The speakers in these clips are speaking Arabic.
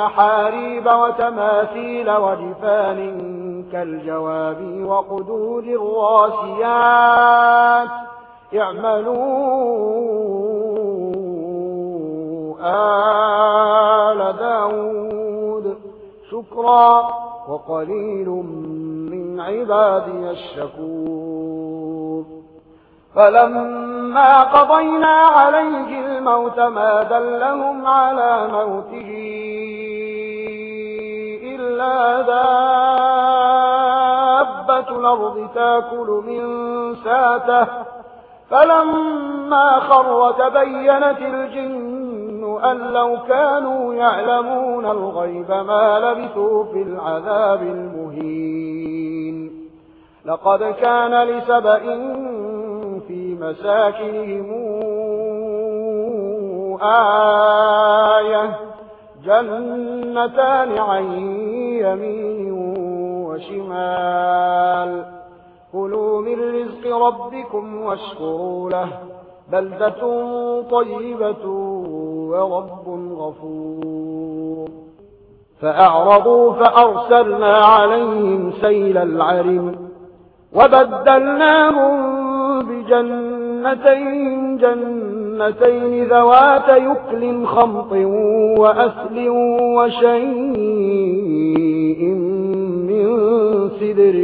محاريب وتماثيل وجفان كالجواب وقدود الراسيات. اعملوا آل داود شكرا وقليل من عبادي الشكور. فلما قضينا عليه الموت ما دلهم على موته. إلا دابة الأرض تاكل من ساته فلما خر تبينت الجن أن لو كانوا يعلمون الغيب ما لبثوا في العذاب المهين لقد كان لسبأ في مساكنهم آية جنتان عين يمين وشمال. كلوا من رزق ربكم واشكروا له بلدة طيبة ورب غفور. فأعرضوا فأرسلنا عليهم سيل العرم وبدلناهم بجنتين جنتين ذوات يكل خمط وأسل وشيء من سدر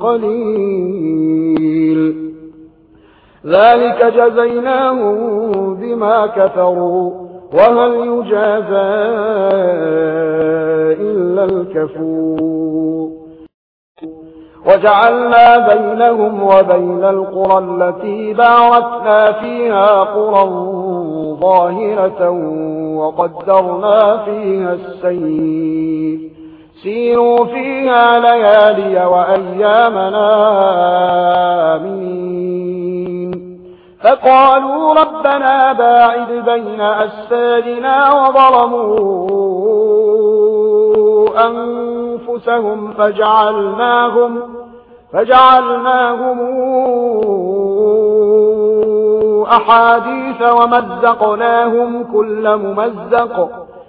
قليل. ذلك جزيناهم بما كفروا. وهل يجازى إلا الكفور. وجعلنا بينهم وبين القرى التي باركنا فيها قرى ظاهرة وقدرنا فيها السير. سيروا فيها ليالي وأيامنا آمين فقالوا ربنا باعد بين أسفادنا وظلموا أنفسهم فجعلناهم, فجعلناهم أحاديث ومزقناهم كل ممزق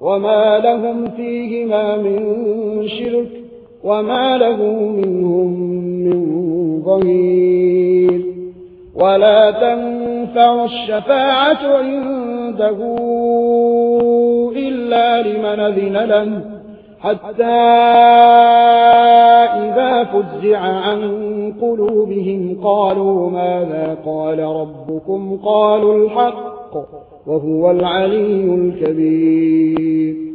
وما لهم فيهما من شرك وما له منهم من ظهير ولا تنفع الشفاعة عنده إلا لمن ذن له حتى إذا فزع عن قلوبهم قالوا ماذا قال ربكم قالوا الحق وهو العلي الكبير.